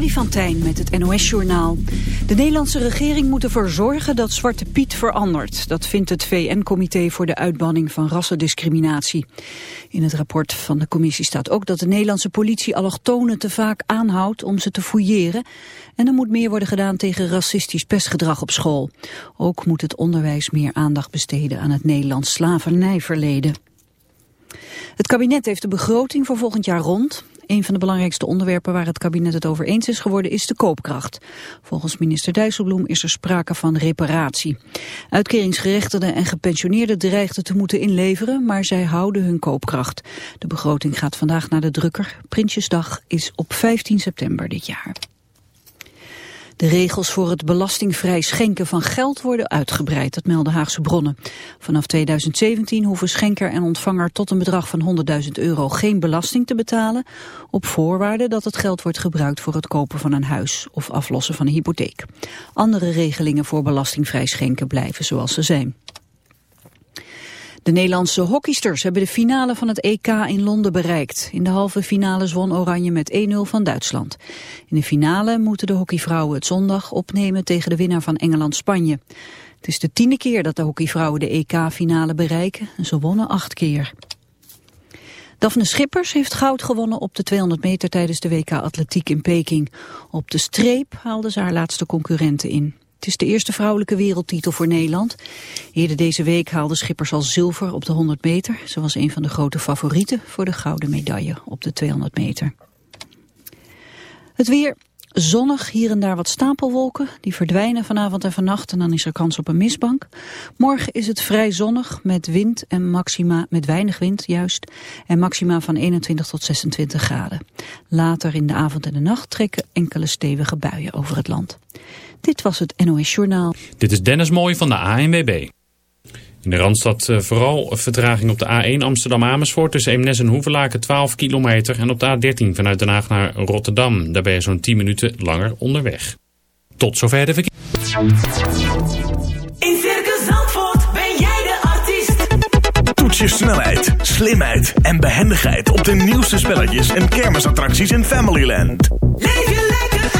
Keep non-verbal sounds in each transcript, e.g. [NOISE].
Freddy van Tijn met het NOS-journaal. De Nederlandse regering moet ervoor zorgen dat Zwarte Piet verandert. Dat vindt het VN-comité voor de uitbanning van rassendiscriminatie. In het rapport van de commissie staat ook dat de Nederlandse politie allochtonen te vaak aanhoudt om ze te fouilleren. En er moet meer worden gedaan tegen racistisch pestgedrag op school. Ook moet het onderwijs meer aandacht besteden aan het Nederlands slavernijverleden. Het kabinet heeft de begroting voor volgend jaar rond. Een van de belangrijkste onderwerpen waar het kabinet het over eens is geworden is de koopkracht. Volgens minister Dijsselbloem is er sprake van reparatie. Uitkeringsgerechtigden en gepensioneerden dreigden te moeten inleveren, maar zij houden hun koopkracht. De begroting gaat vandaag naar de drukker. Prinsjesdag is op 15 september dit jaar. De regels voor het belastingvrij schenken van geld worden uitgebreid, dat melden Haagse bronnen. Vanaf 2017 hoeven schenker en ontvanger tot een bedrag van 100.000 euro geen belasting te betalen, op voorwaarde dat het geld wordt gebruikt voor het kopen van een huis of aflossen van een hypotheek. Andere regelingen voor belastingvrij schenken blijven zoals ze zijn. De Nederlandse hockeysters hebben de finale van het EK in Londen bereikt. In de halve finale zwon Oranje met 1-0 van Duitsland. In de finale moeten de hockeyvrouwen het zondag opnemen tegen de winnaar van Engeland-Spanje. Het is de tiende keer dat de hockeyvrouwen de EK-finale bereiken. En ze wonnen acht keer. Daphne Schippers heeft goud gewonnen op de 200 meter tijdens de WK Atletiek in Peking. Op de streep haalde ze haar laatste concurrenten in. Het is de eerste vrouwelijke wereldtitel voor Nederland. Eerder deze week haalde Schippers al zilver op de 100 meter. Ze was een van de grote favorieten voor de gouden medaille op de 200 meter. Het weer zonnig, hier en daar wat stapelwolken. Die verdwijnen vanavond en vannacht en dan is er kans op een mistbank. Morgen is het vrij zonnig met wind en maxima, met weinig wind juist. En maxima van 21 tot 26 graden. Later in de avond en de nacht trekken enkele stevige buien over het land. Dit was het NOS Journaal. Dit is Dennis Mooij van de ANWB. In de Randstad uh, vooral vertraging op de A1 Amsterdam-Amersfoort tussen Eemnes en Hoevelaken 12 kilometer. En op de A13 vanuit Den Haag naar Rotterdam. Daar ben je zo'n 10 minuten langer onderweg. Tot zover de verkeer. In Circus Zandvoort ben jij de artiest. Toets je snelheid, slimheid en behendigheid op de nieuwste spelletjes en kermisattracties in Familyland. Leef je lekker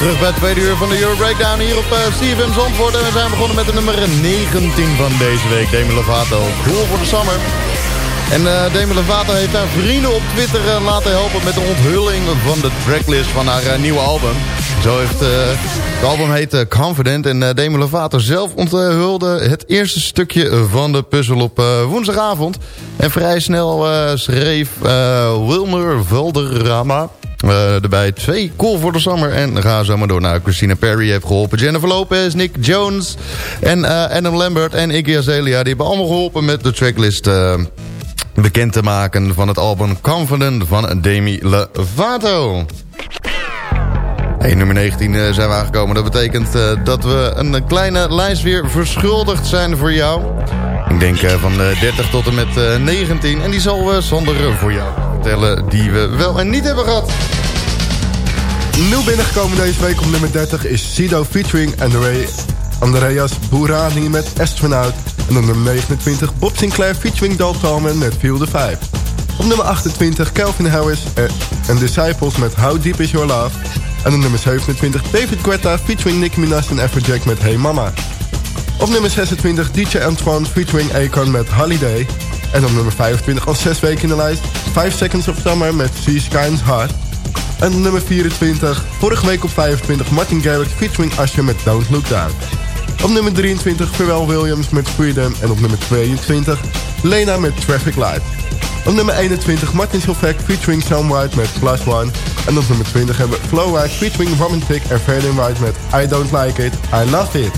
Terug bij het tweede uur van de Euro Breakdown hier op uh, CFM Zandvoort. En we zijn begonnen met de nummer 19 van deze week, Demi Lovato. Cool voor de summer. En eh Demi Lovato heeft haar vrienden op Twitter eh, laten helpen met de onthulling van de tracklist van haar eh, nieuwe album. Zo heeft eh, het album heet eh, Confident en eh, Demi Lovato zelf onthulde het eerste stukje van de puzzel op eh, woensdagavond. En vrij snel eh, schreef eh, Wilmer Valderrama eh, erbij twee cool voor de summer. En ga zo maar door naar Christina Perry heeft geholpen. Jennifer Lopez, Nick Jones en eh, Adam Lambert en Iggy Azalea. Die hebben allemaal geholpen met de tracklist eh, bekend te maken van het album Confident van Demi Lovato. Hey, nummer 19 eh, zijn we aangekomen. Dat betekent dat we een kleine lijst weer verschuldigd zijn voor jou. Ik denk van eh, 30 tot en met eh, 19. En die zal eh, voor jou vertellen die we wel en niet hebben gehad. Nieuw binnengekomen deze week op nummer 30 is Sido featuring Andre Andreas Bourani met Astronaut. En op nummer 29 Bob Sinclair featuring Coleman met Feel the Vibe. Op nummer 28 Calvin Harris en Disciples met How Deep Is Your Love. En op nummer 27 David Guetta featuring Nicki Minaj en Afrojack met Hey Mama. Op nummer 26 DJ Antoine featuring Akon met Holiday. En op nummer 25 al 6 weken in de lijst 5 Seconds of Summer met Sea Sky's Heart. En op nummer 24, vorige week op 25 Martin Garrix featuring Usher met Don't Look Down. Op nummer 23 Pharrell Williams met Freedom. En op nummer 22 Lena met Traffic Light. Op nummer 21 Martin Solveig featuring Sam White met Plus One. En op nummer 20 hebben we Flowride featuring Romantic en Fading White met I Don't Like It, I Love It.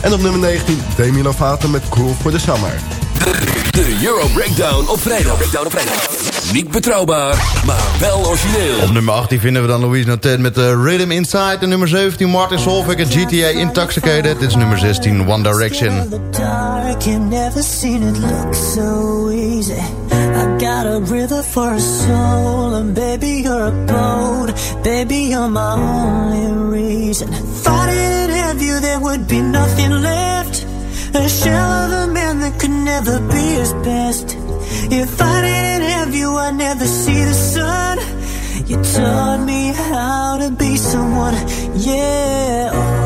En op nummer 19 Demi Lovato met Cool for the Summer. De Euro Breakdown op vrijdag. Breakdown op vrijdag. Niet betrouwbaar, maar wel origineel. Op nummer 18 vinden we dan Louise Notet met de Rhythm Inside. En nummer 17 Martin Solveig en GTA Intoxicated. Dit is nummer 16 One Direction. the dark and never seen it look so easy. I got a river for a soul, and baby, you're a boat. Baby, you're my only reason. If I didn't have you, there would be nothing left. A shell of a man that could never be his best. If I didn't have you, I'd never see the sun. You taught me how to be someone, yeah.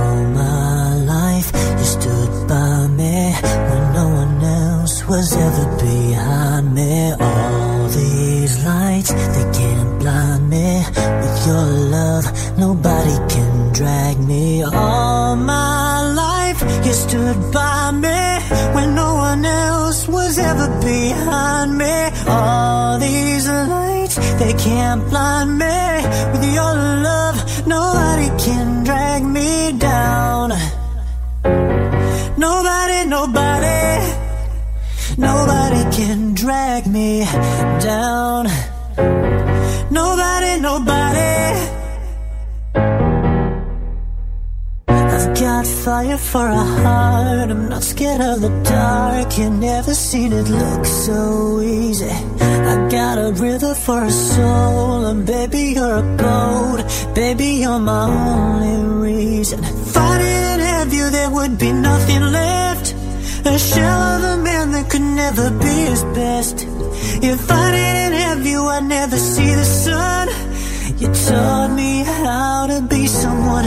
I'm blind fire for a heart. I'm not scared of the dark. You never seen it look so easy. I got a river for a soul, and baby, you're a boat. Baby, you're my only reason. If I didn't have you, there would be nothing left. A shell of a man that could never be his best. If I didn't have you, I'd never see the sun. You taught me how to be someone,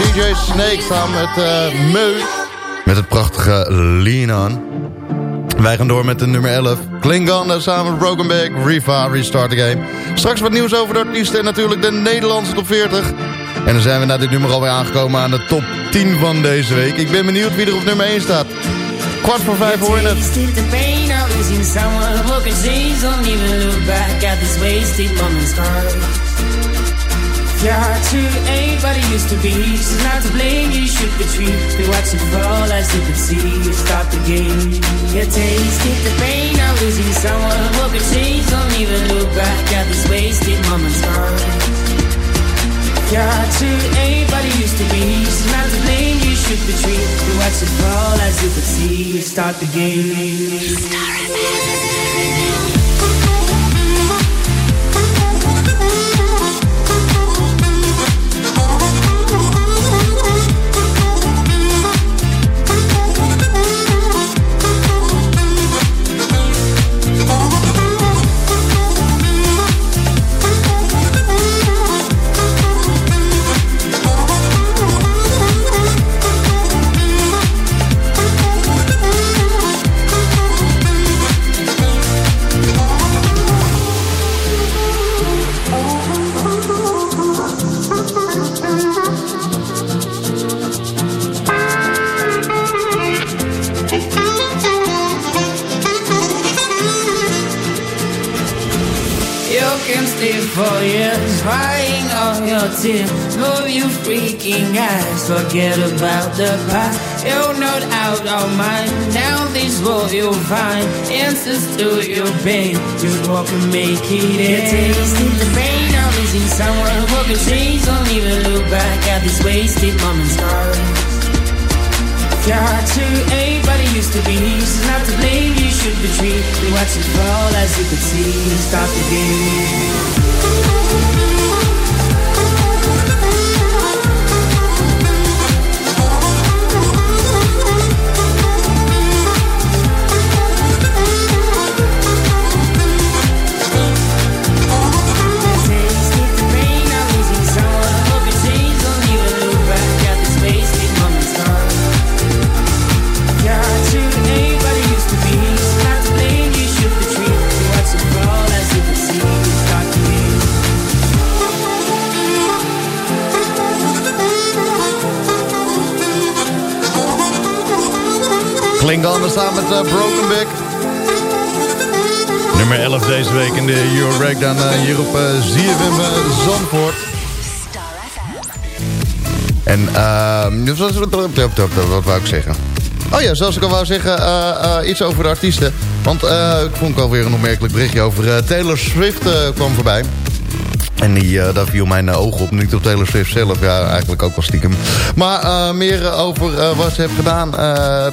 DJ Snake samen met eh Meu. Met het prachtige Lean On. Wij gaan door met de nummer 11. Klingon eh, samen met Broken Back, Riva, Restart the Game. Straks wat nieuws over de artiesten en natuurlijk de Nederlandse top 40. En dan zijn we na dit nummer alweer aangekomen aan de top 10 van deze week. Ik ben benieuwd wie er op nummer 1 staat. Kwart voor vijf hoor je het. The. Your heart to anybody used to be. She's not to blame, you should retreat. We watch it fall as you can see. You stop the game. You tasted the pain of losing someone who can change. Don't even look back at this wasted moment's time. Your heart to anybody used to be. She's not to blame, you should retreat. We watch it fall as you can see. You start the game. tear. Walk and make it end. Tasting the pain of losing someone who can change. Don't even look back at these wasted moments. If your heart to anybody used to be, she's not to blame. You should retreat. We watch it fall as you could see. Stop the game. Klinkt anders samen met eh, Broken. Nummer 11 deze week in de Euro Breakdown eh, hier op uh, ZFM eh, Zandvoort. En ehm, wat, wou ik zeggen? Oh ja, zoals ik al wou zeggen, iets over de artiesten. Want ik vond ik alweer een opmerkelijk berichtje over Taylor Swift kwam voorbij. En die, eh, daar viel mijn eh, oog op. Niet op Taylor Swift zelf. Ja, eigenlijk ook wel stiekem. Maar eh, meer over wat ze heeft gedaan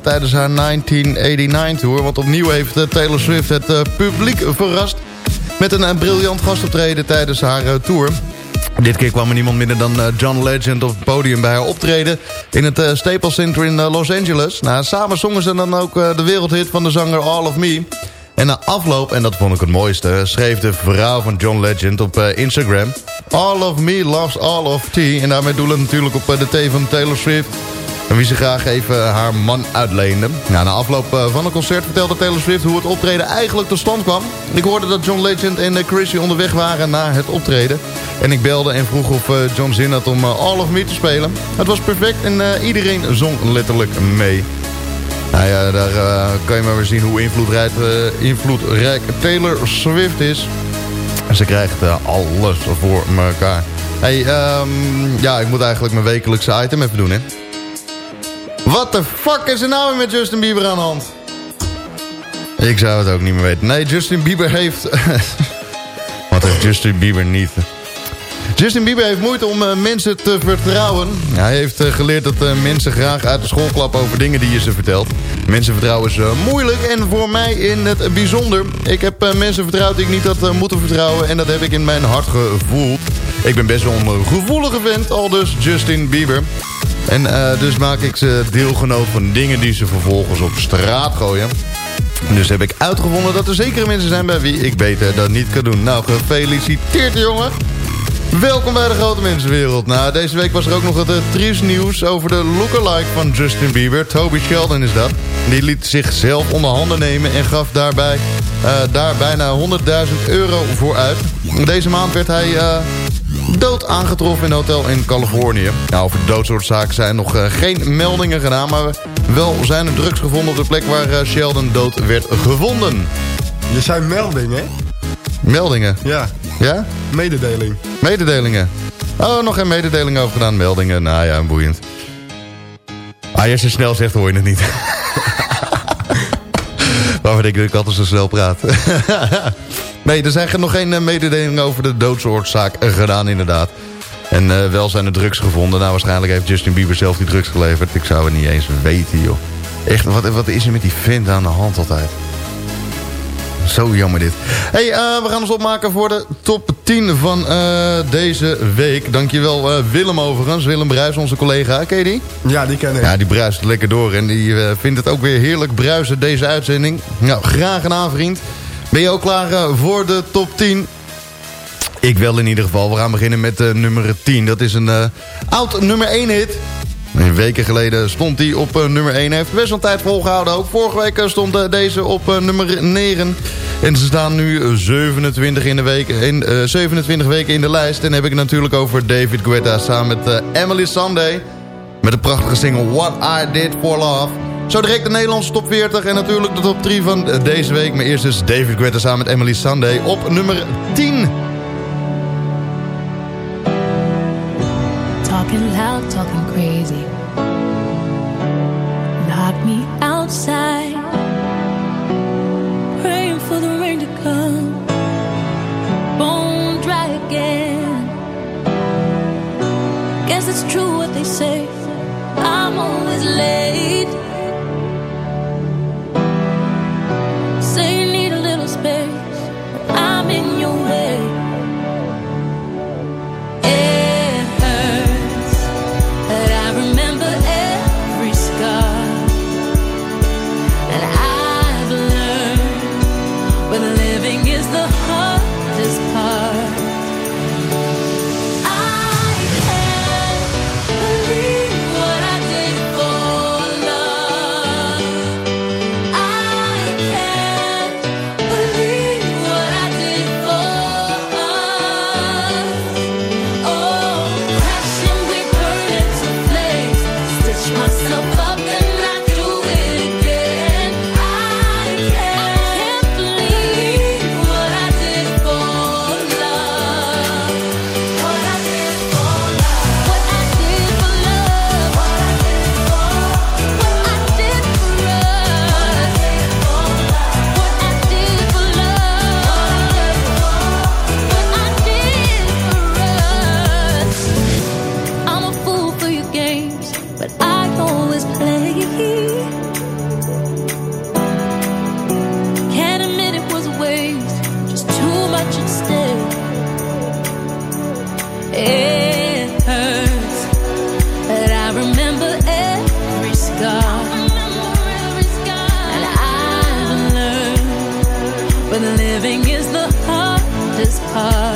tijdens haar 1989 tour. Want opnieuw heeft Taylor Swift het publiek verrast. Met een, briljant gastoptreden tijdens haar tour. Dit keer kwam er niemand minder dan John Legend op het podium bij haar optreden... in het Staples Center in Los Angeles. Nou, samen zongen ze dan ook de wereldhit van de zanger All of Me... En na afloop, en dat vond ik het mooiste... schreef de vrouw van John Legend op eh, Instagram... All of me loves all of tea. En daarmee doelen natuurlijk op eh, de thee van Taylor Swift... En wie ze graag even haar man uitleende. Nou, na afloop eh, van het concert vertelde Taylor Swift hoe het optreden eigenlijk tot stand kwam. Ik hoorde dat John Legend en eh, Chrissy onderweg waren naar het optreden. En ik belde en vroeg of eh, John zin had om eh, All of Me te spelen. Het was perfect en eh, iedereen zong letterlijk mee. Nou ja, daar eh, kan je maar weer zien hoe invloedrijk, eh, invloedrijk Taylor Swift is. Ze krijgt eh, alles voor elkaar. Hey, ehm, ja, ik moet eigenlijk mijn wekelijkse item even doen, hè. Wat de fuck is er nou weer met Justin Bieber aan de hand? Ik zou het ook niet meer weten. Nee, Justin Bieber heeft... [LAUGHS] Wat heeft Justin Bieber niet? Justin Bieber heeft moeite om eh, mensen te vertrouwen. Hij heeft eh, geleerd dat eh, mensen graag uit de school klappen over dingen die je ze vertelt. Mensen vertrouwen eh, moeilijk en voor mij in het bijzonder. Ik heb mensen vertrouwd die ik niet had moeten vertrouwen en dat heb ik in mijn hart gevoeld. Ik ben best wel een gevoelige vent, al dus Justin Bieber. En dus maak ik ze deelgenoot van dingen die ze vervolgens op straat gooien. Dus heb ik uitgevonden dat er zekere mensen zijn bij wie ik beter dat niet kan doen. Nou, gefeliciteerd jongen. Welkom bij de grote mensenwereld. Nou, deze week was er ook nog het uh, triest nieuws over de lookalike van Justin Bieber. Toby Sheldon is dat. Die liet zichzelf onder handen nemen en gaf daarbij eh, daar bijna 100.000 euro voor uit. Deze maand werd hij eh, dood aangetroffen in een hotel in Californië. Nou, over de doodsoorzaak zijn nog eh, geen meldingen gedaan... maar wel zijn er drugs gevonden op de plek waar eh, Sheldon dood werd gevonden. Je zei melding, hè? Meldingen? Ja, Ja? mededeling. Mededelingen. Oh, nog geen mededelingen over gedaan. Meldingen, nou ja, boeiend. Ah, als je snel zegt, hoor je het niet. [LAUGHS] Waarvoor denk ik dat ik altijd zo snel praat. [LAUGHS] nee, er zijn nog geen eh, mededelingen over de doodsoorzaak eh, gedaan, inderdaad. En eh, wel zijn er drugs gevonden. Nou, waarschijnlijk heeft Justin Bieber zelf die drugs geleverd. Ik zou het niet eens weten, joh. Echt, wat, wat is er met die vent aan de hand altijd? Zo jammer dit. hey, eh, we gaan ons opmaken voor de top 10 van eh, deze week. Dankjewel uh, Willem overigens. Willem Bruis, onze collega. Ken je die? Ja, die ken ik. Ja, die bruist lekker door. En die eh, vindt het ook weer heerlijk bruisen, deze uitzending. Nou, graag gedaan, vriend. Ben je ook klaar eh, voor de top 10? Ik wel in ieder geval. We gaan beginnen met eh, nummer 10. Dat is een eh, oud nummer 1 hit. Een weken geleden stond hij op eh, nummer 1. Hij heeft best wel tijd volgehouden ook. Vorige week eh, stond eh, deze op nummer 9. En ze staan nu eh, 27, in de week, in, eh, 27 weken in de lijst. En heb ik het natuurlijk over David Guetta samen met Emily Sunday. Met de prachtige single What I Did For Love. Zo direct de Nederlandse top 40 en natuurlijk de top 3 van deze week. Maar eerst dus David Guetta samen met Emily Sunday op nummer 10. talking loud, talking crazy. Knock me outside, praying for the rain to come. Bone dry again. Guess it's true what they say. I'm always late. heart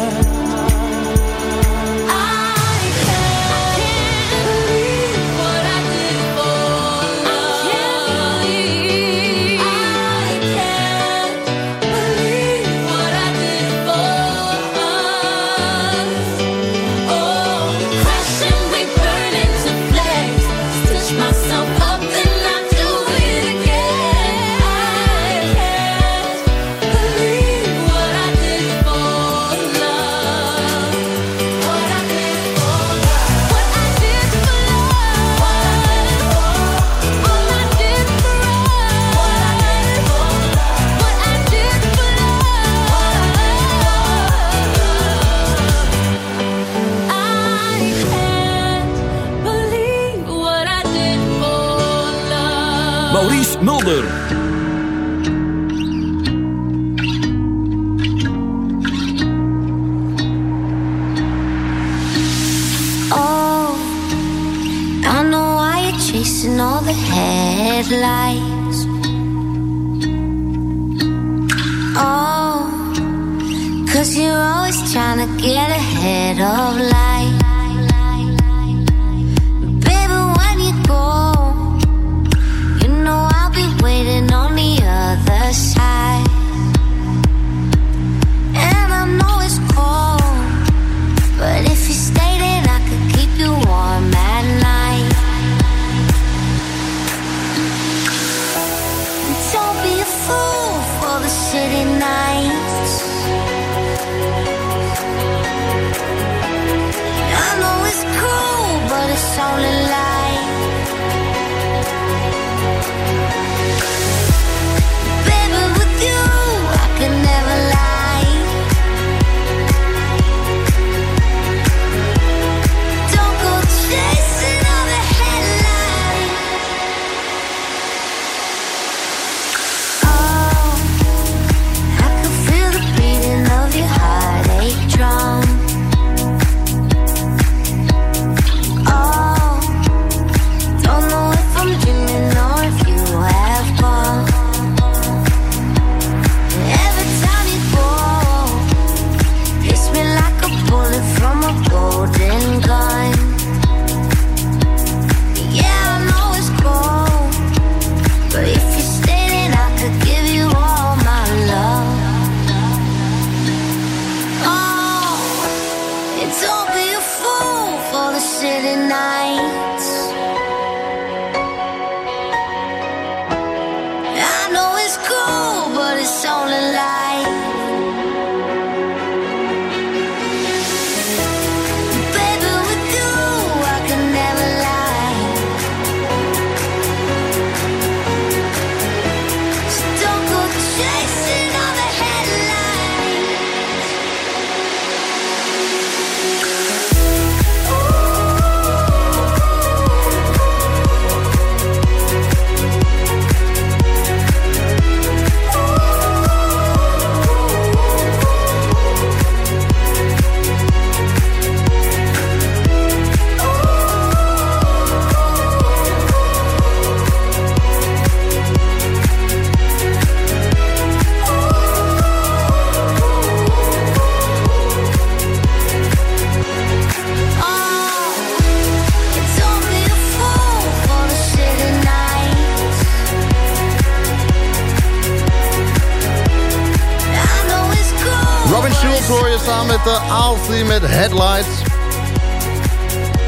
samen met Headlights.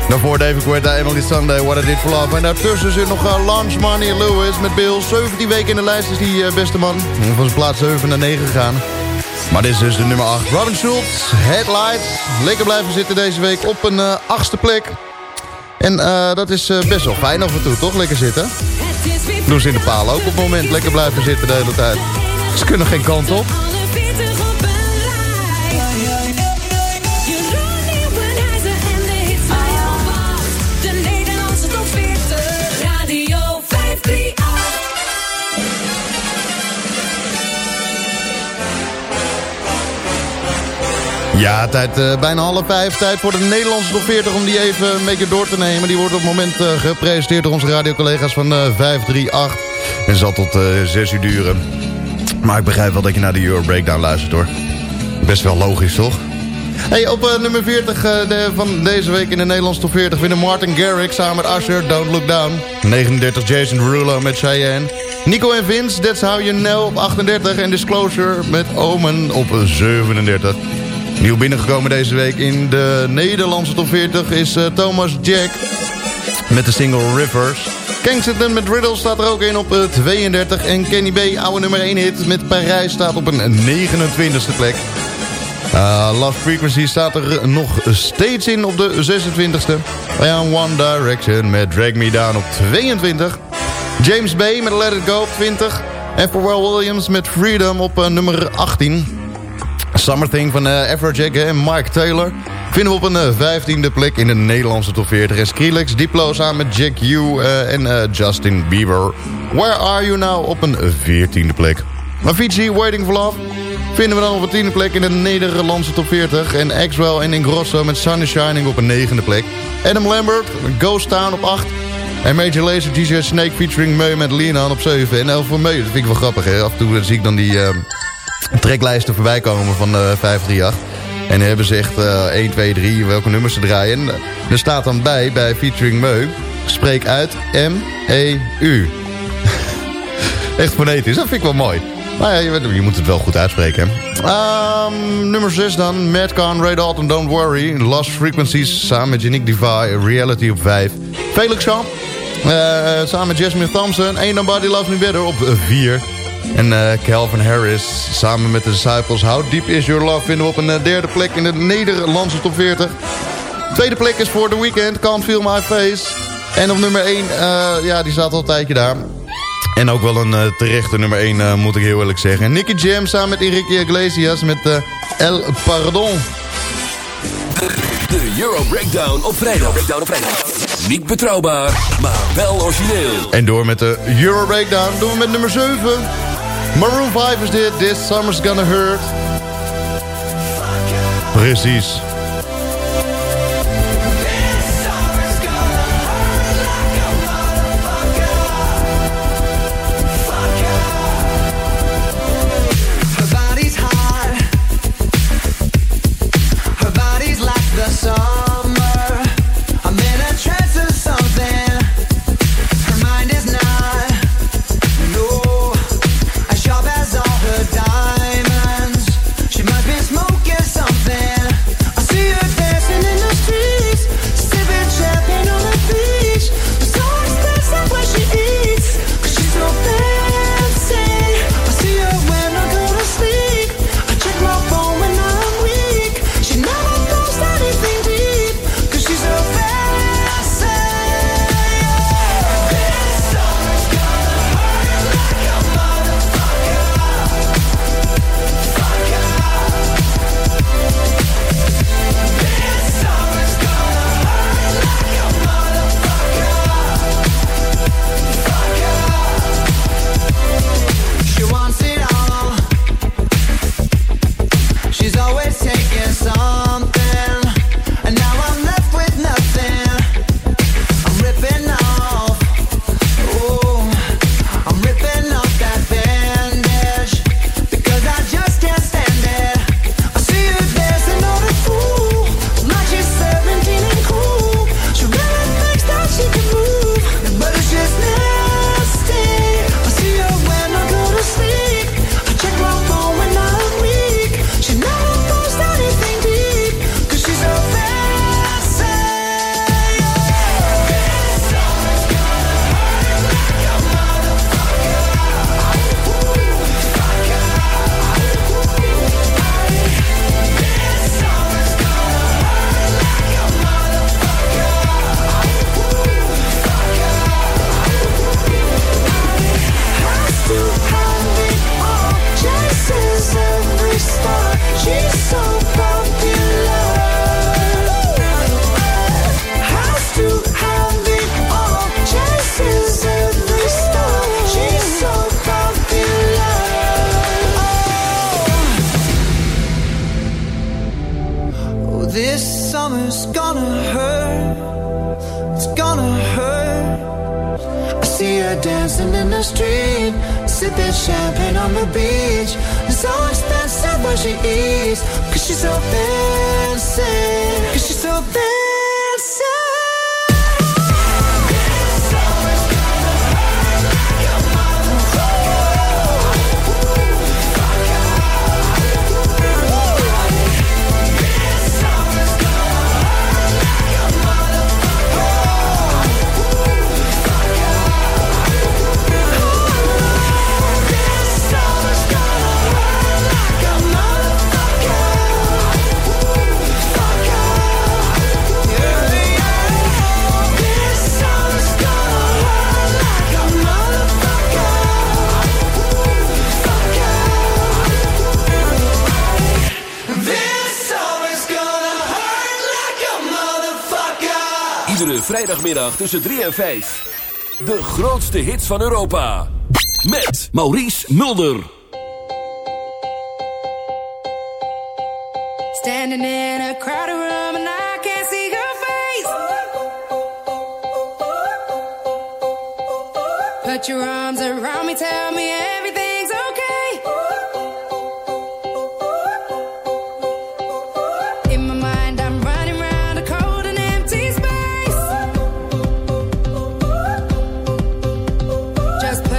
Daarvoor David Guetta, Emily Sunday, What I Did For Love. En daartussen zit nog uh, Lunch Money Lewis met Bill. 17 weken in de lijst is die uh, beste man. Van zijn plaats 7 naar 9 gegaan. Maar dit is dus de nummer 8. Robin Schultz, Headlights. Lekker blijven zitten deze week op een uh, achtste plek. En dat is best wel fijn af en toe, toch? Lekker zitten. Doen ze in de palen ook op het moment. Lekker blijven zitten de hele tijd. Ze kunnen geen kant op. Ja, tijd, uh, bijna half vijf. Tijd voor de Nederlandse top 40 om die even een beetje door te nemen. Die wordt op het moment uh, gepresenteerd door onze radiocollega's van uh, 538. En zal tot 6 uur duren. Maar ik begrijp wel dat je naar de Euro Breakdown luistert hoor. Best wel logisch toch? Hey, op nummer 40 de, van deze week in de Nederlandse top 40 vinden Martin Garrix samen met Usher, Don't Look Down. 39 Jason Derulo met Cheyenne. Nico en Vince, That's How You Know op 38. En Disclosure met Omen op 37. Nieuw binnengekomen deze week in de Nederlandse top 40 is uh, Thomas Jack met de single Rivers. Kensington met Riddle staat er ook in op uh, 32. En Kenny B, oude nummer 1 hit met Parijs, staat op een 29e plek. Uh, Love Frequency staat er nog steeds in op de 26e. En One Direction met Drag Me Down op 22. James Bay met Let It Go op 20. En Pharrell Williams met Freedom op nummer 18. Summer Thing van uh, Afrojack en Mike Taylor... vinden we op een uh, 15e plek in de Nederlandse top 40. En Skrillex, Diplo samen met Jack U uh, en Justin Bieber. Where Are You Now op een 14e plek. Avicii, Waiting for Love... vinden we dan op een 10e plek in de Nederlandse top 40. En Axwell en Ingrosso met Sun Shining op een 9e plek. Adam Lambert, Ghost Town op 8... En Major Lazer, DJ Snake featuring Meu met Leon op 7. En 11 voor dat vind ik wel grappig. Hè? Af en toe zie ik dan die treklijsten voorbij komen van uh, 538. En dan hebben ze echt uh, 1, 2, 3 welke nummers ze draaien. En er staat dan bij, bij featuring Meu, spreek uit M-E-U. [LAUGHS] echt fonetisch, dat vind ik wel mooi. Maar ja, je, moet het wel goed uitspreken. Um, nummer 6 dan, Madcon, Ray Dalton, Don't Worry. Lost Frequencies, samen met Unique Divide, Reality op 5. Felix Champ, uh, samen met Jasmine Thompson. Ain't Nobody Loves Me Better op 4. En uh, Calvin Harris samen met de Disciples How Deep Is Your Love vinden we op een uh, derde plek in de Nederlandse top 40. Tweede plek is voor The Weeknd, Can't Feel My Face. En op nummer 1, uh, ja die staat al een tijdje daar. En ook wel een terechte nummer 1 moet ik heel eerlijk zeggen. Nicky Jam samen met Enrique Iglesias met El Pardon. De, de Euro Breakdown op vrijdag. Breakdown op vrijdag. Niet betrouwbaar, maar wel origineel. En door met de Euro Breakdown doen we met nummer 7. Maroon 5 is dit, This Summer's Gonna Hurt. Precies. zaterdagmiddag tussen 3 en 5. De grootste hits van Europa. Met Maurice Mulder. Standing in a crowded room and I can't see your face. Put your arms around me, tell me everything.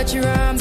what you're on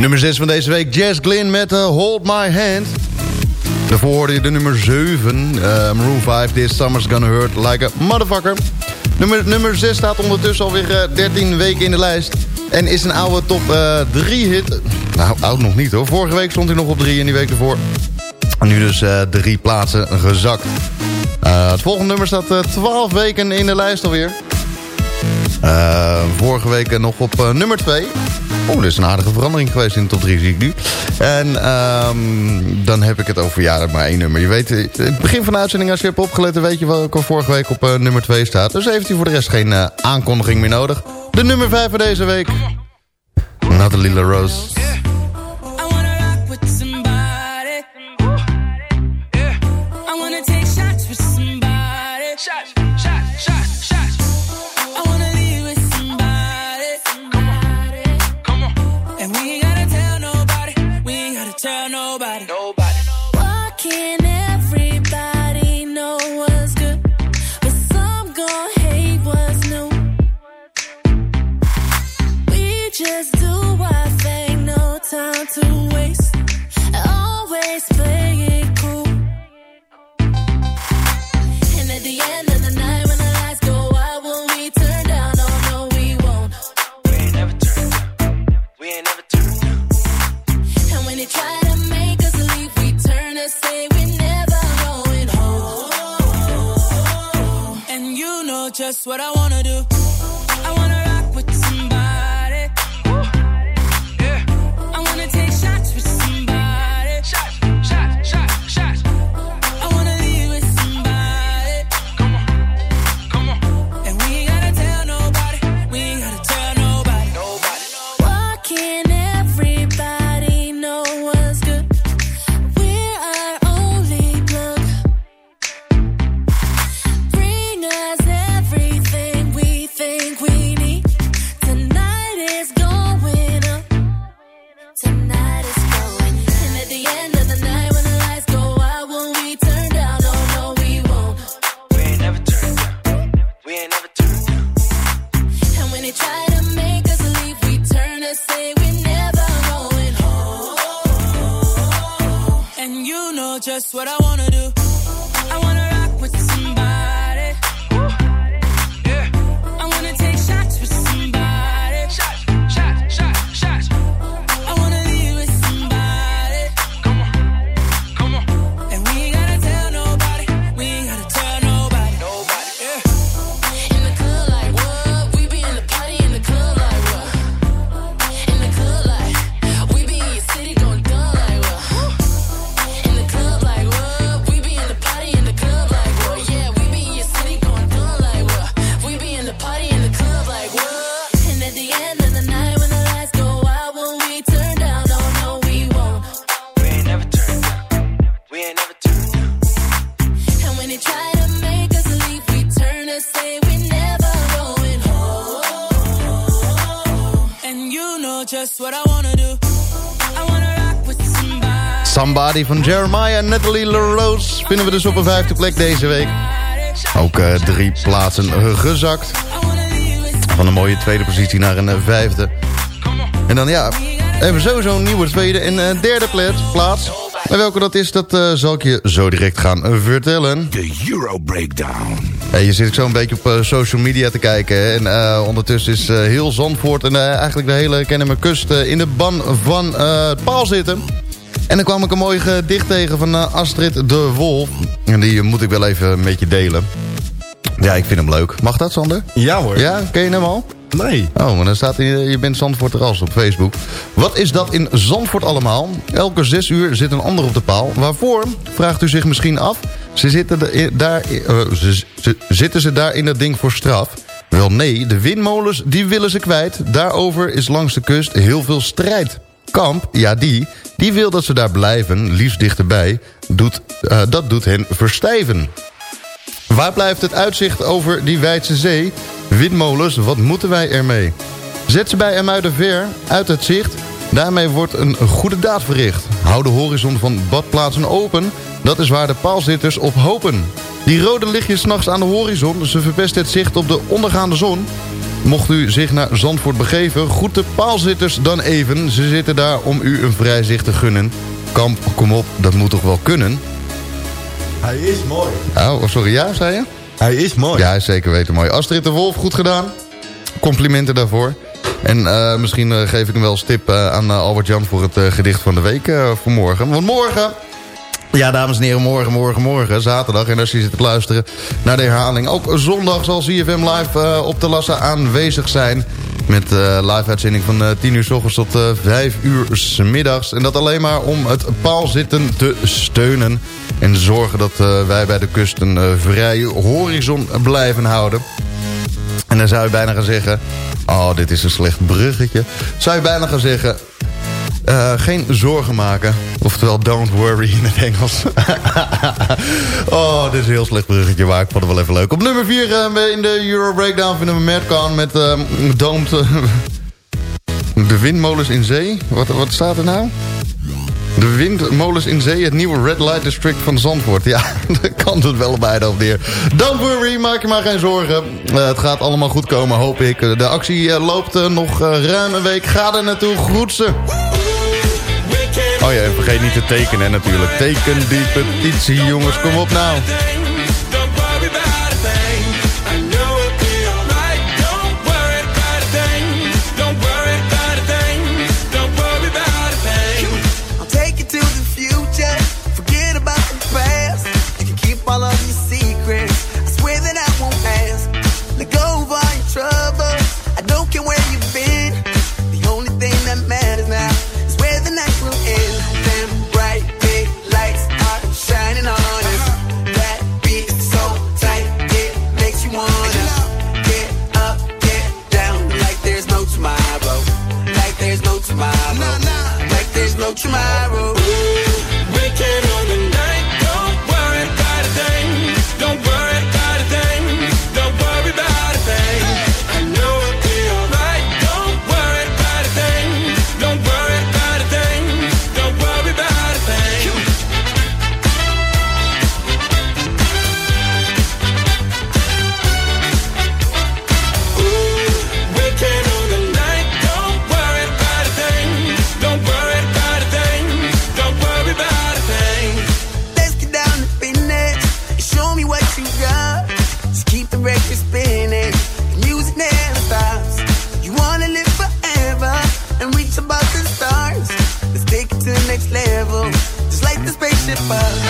Nummer 6 van deze week, Jazz Glynn met eh, Hold My Hand. Daarvoor hoorde je de nummer 7, uh, eh, Maroon 5, This Summer's Gonna Hurt Like a Motherfucker. Nummer, nummer 6 staat ondertussen alweer eh, 13 weken in de lijst. En is een oude top 3 hit. Nou, oud nog niet hoor. Vorige week stond hij nog op 3 en die week ervoor. Nu dus 3 plaatsen gezakt. het volgende nummer staat 12 weken in de lijst alweer. vorige week nog op nummer 2. Oeh, er is een aardige verandering geweest in de top 3, zie ik nu. En ehm, dan heb ik het over, ja, maar één nummer. Je weet, eh, het begin van de uitzending, als je hebt opgelet... weet je welke vorige week op eh, nummer 2 staat. Dus heeft hij voor de rest geen eh, aankondiging meer nodig. De nummer 5 van deze week. Natalie LaRose. What I wanna do. Van Jeremiah en Natalie LaRose vinden we dus op een vijfde plek deze week. Ook eh, drie plaatsen gezakt. Van een mooie tweede positie naar een eh, vijfde. En dan ja, we sowieso een nieuwe tweede en eh, derde plaats. plaats. En welke dat is, dat zal ik je zo direct gaan vertellen. De Euro Breakdown. Hey, je zit ik zo een beetje op social media te kijken. En ondertussen is heel Zandvoort en eigenlijk de hele Kennemer kust in de ban van het paal zitten. En dan kwam ik een mooi gedicht tegen van eh, Astrid de Wolf. En die moet ik wel even met je delen. Ja, ik vind hem leuk. Mag dat, Sander? Ja hoor. Ja, ken je hem al? Nee. Oh, maar dan staat hij, je bent Zandvoort Ras op Facebook. Wat is dat in Zandvoort allemaal? Elke zes uur zit een ander op de paal. Waarvoor? Vraagt u zich misschien af. Ze zitten, de, daar, eh, ze, ze- zitten ze daar in dat ding voor straf? Wel nee, de windmolens die willen ze kwijt. Daarover is langs de kust heel veel strijd. Kamp, ja die, die wil dat ze daar blijven, liefst dichterbij. Doet, eh, dat doet hen verstijven. Waar blijft het uitzicht over die Weidse zee? Windmolens, wat moeten wij ermee? Zet ze bij Ermuiden ver, uit het zicht. Daarmee wordt een goede daad verricht. Hou de horizon van badplaatsen open. Dat is waar de paalzitters op hopen. Die rode lichtjes s'nachts aan de horizon. Ze verpesten het zicht op de ondergaande zon. Mocht u zich naar Zandvoort begeven, goed de paalzitters dan even. Ze zitten daar om u een vrij zicht te gunnen. Kamp, kom op, dat moet toch wel kunnen? Hij is mooi. Oh, sorry, ja, zei je? Hij is mooi. Ja, hij is zeker weten mooi. Astrid de Wolf, goed gedaan. Complimenten daarvoor. En eh, misschien eh, geef ik hem wel als tip eh, aan Albert-Jan voor het gedicht van de week voor morgen. Want morgen... Ja, dames en heren, morgen, morgen, morgen, zaterdag. En als je zit te luisteren naar de herhaling. Ook zondag zal CFM Live eh, op de Lassa aanwezig zijn. Met eh, live uitzending van eh, 10 uur s ochtends tot eh 5 uur s middags. En dat alleen maar om het paalzitten te steunen. En zorgen dat eh, wij bij de kust een eh, vrije horizon blijven houden. En dan zou je bijna gaan zeggen... Oh, dit is een slecht bruggetje. Zou je bijna gaan zeggen... eh, geen zorgen maken. Oftewel, don't worry in het Engels. [LAUGHS] oh, dit is een heel slecht bruggetje, maar ik vond het wel even leuk. Op nummer 4 in de Euro Breakdown vinden we Madcon met eh, Don't... de windmolens in zee. Wat, wat staat er nou? De windmolens in zee, het nieuwe Red Light District van Zandvoort. Ja, [LAUGHS] daar kan het wel bijna op neer. Don't worry, maak je maar geen zorgen. Eh, het gaat allemaal goed komen, hoop ik. De actie eh, loopt eh, nog eh, ruim een week. Ga er naartoe, groet. Oh ja, en vergeet niet te tekenen natuurlijk. Teken die petitie, jongens. Kom op nou. The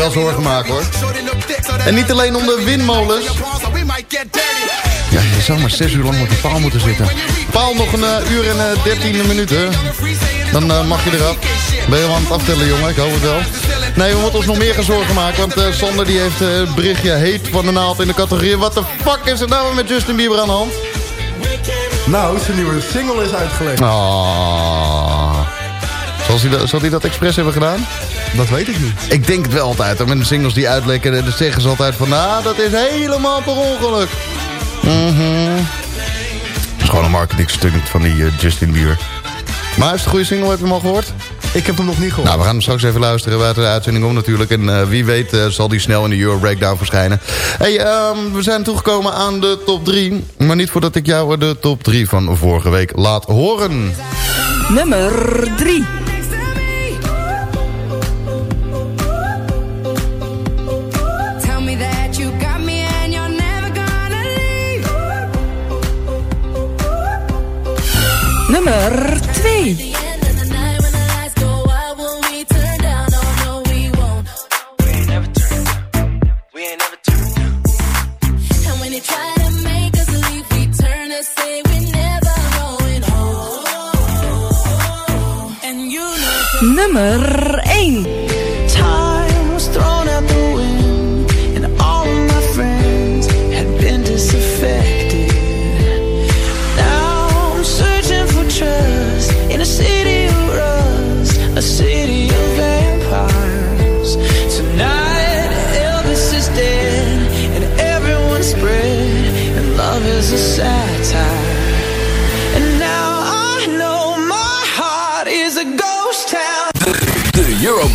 wel zorgen maken hoor. En niet alleen om de windmolens. Ja, je zou maar 6 uur lang op de paal moeten zitten. Paal nog een eh, uur en eh, 13 minuten. Dan eh, mag je eraf. Ben je wel aan het aftellen, jongen? Ik hoop het wel. Nee, we moeten ons nog meer gaan zorgen maken. Want Sander die heeft het berichtje heet van de naald in de categorie. Wat de fuck is er nou met Justin Bieber aan de hand? Nou, zijn nieuwe single is uitgelegd. Ah. Zal hij, dat, zal hij dat expres hebben gedaan? Dat weet ik niet. Ik denk het wel altijd. hoor. Met de singles die uitlekken, dan zeggen ze altijd van... Nou, dat is helemaal per ongeluk. Mhm. Dat is gewoon een marketingstunt van die eh, Justin Bieber. Maar is het een goede single? Heb je hem al gehoord? Ik heb hem nog niet gehoord. Nou, we gaan hem straks even luisteren buiten de uitzending om natuurlijk. En eh, wie weet eh, zal die snel in de Euro Breakdown verschijnen. hey, ehm, we zijn toegekomen aan de top 3. Maar niet voordat ik jou de top 3 van vorige week laat horen. Nummer 3. Nummer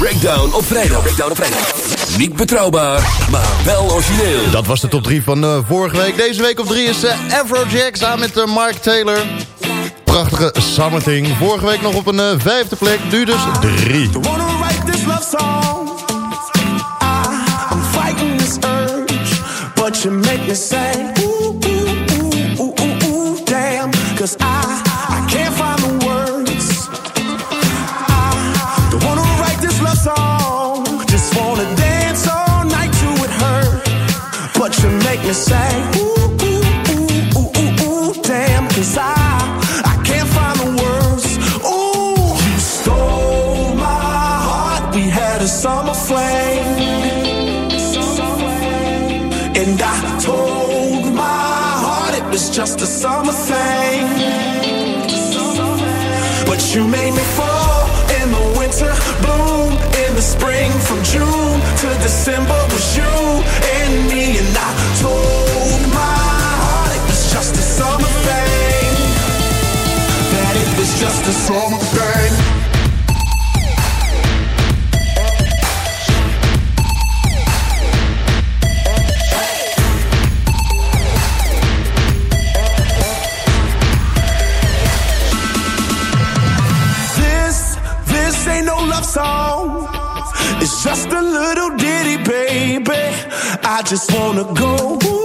Breakdown op vrijdag. Breakdown op vrijdag. Niet betrouwbaar, maar wel origineel. Dat was de top 3 van eh, vorige week. Deze week op 3 is uh, Afrojack samen met eh, Mark Taylor. Prachtige Summer Thing. Vorige week nog op een eh, vijfde plek. Nu dus 3. wanna write this love song. I, I'm fighting this urge, but you make me say, just a summer thing. But you made me fall spring, from June to December was you and me. And I told my heart it was just a summer thing. That it was just a summer thing. This, this ain't no love song. Just wanna go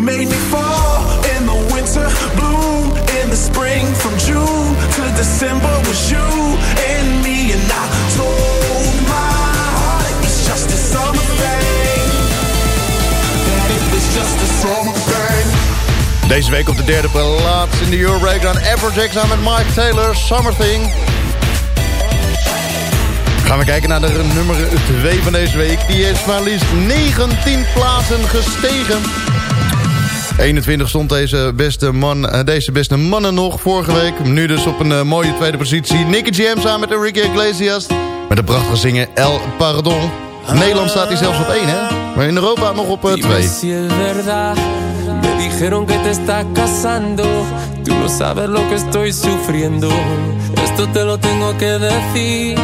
made me fall in the winter, bloom in the spring, from June to December was you and me. And I told my heart it was just a summer thing. That it was just a summer thing. Deze week op de derde plaats in de Euro Breakdown. Afrojack samen met Mark Taylor, Summer Thing. Gaan we kijken naar de nummer 2 van deze week. Die is maar liefst 19 plaatsen gestegen. 21 stond deze beste, man, eh, deze beste mannen nog vorige week. Nu dus op een eh, mooie tweede positie. Nicky Jam samen met Enrique Iglesias. Met de prachtige zinger El Pardon. In Nederland staat hij zelfs op 1, hè? Maar in Europa nog op 2. Dime si es verdad. Me dijeron que te estás casando. Tú no sabes lo que estoy sufriendo. Esto te lo tengo que decir.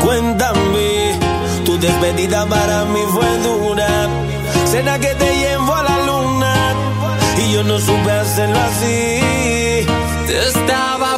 Cuéntame, tu despedida para mí fue dura. Será que te y yo no supe hacerlo así. Te estaba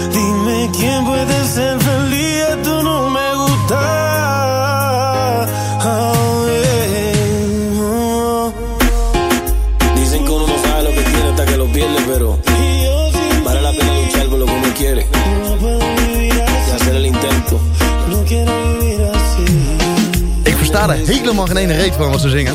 Er helemaal geen ene reet van wat ze zingen.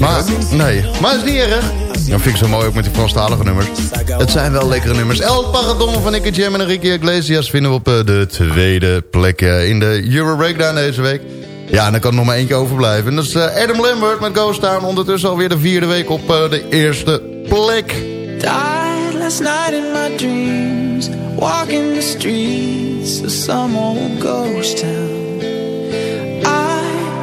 Maar, nee. Maar is niet erg. Dat vind ik zo mooi ook met die Franstalige nummers. Het zijn wel lekkere nummers. El Paragon van Nicky Jam en Enrique Iglesias vinden we op eh, de tweede plek eh, in de Euro Breakdown deze week. Ja, en dan kan er nog maar eentje overblijven. En dat is eh, Adam Lambert met Ghost Town. Ondertussen alweer de vierde week op de eerste plek. Died last night in my dreams, walking the streets of some old ghost town.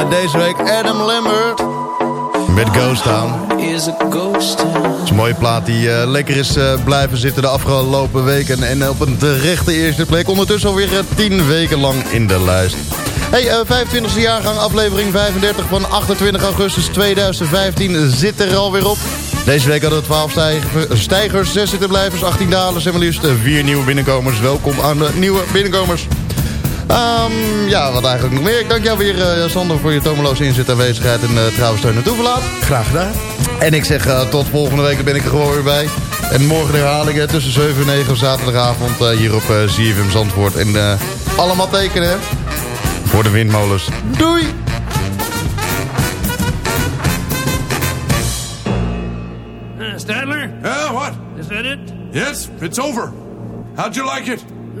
Eh, deze week Adam Lambert. Met Ghost Town. Is a ghost town. Het is een mooie plaat die eh, lekker is eh, blijven zitten de afgelopen weken. En op een terechte eerste plek. Ondertussen alweer uh, 10 weken lang in de lijst. Hey, uh, 25e jaargang, aflevering 35 van 28 augustus 2015 zit er alweer op. Deze week hadden we 12 stijgers, stijgers 6 zittenblijvers, 18 dalers en maar liefst 4 nieuwe binnenkomers. Welkom aan de nieuwe binnenkomers. Um, ja, wat eigenlijk nog meer. Ik dank jou weer, uh, Sander, voor je tomeloze inzet, aanwezigheid en uh, trouwe steun en toeverlaat. Graag gedaan. En ik zeg uh, tot volgende week, dan ben ik er gewoon weer bij. En morgen de herhalingen tussen 7 en 9 op zaterdagavond hier op uh, ZFM Zandvoort. En allemaal tekenen, hè? Voor de windmolens. Doei! Stadler? Yeah, what? Is that it? Yes, it's over. How'd you like it?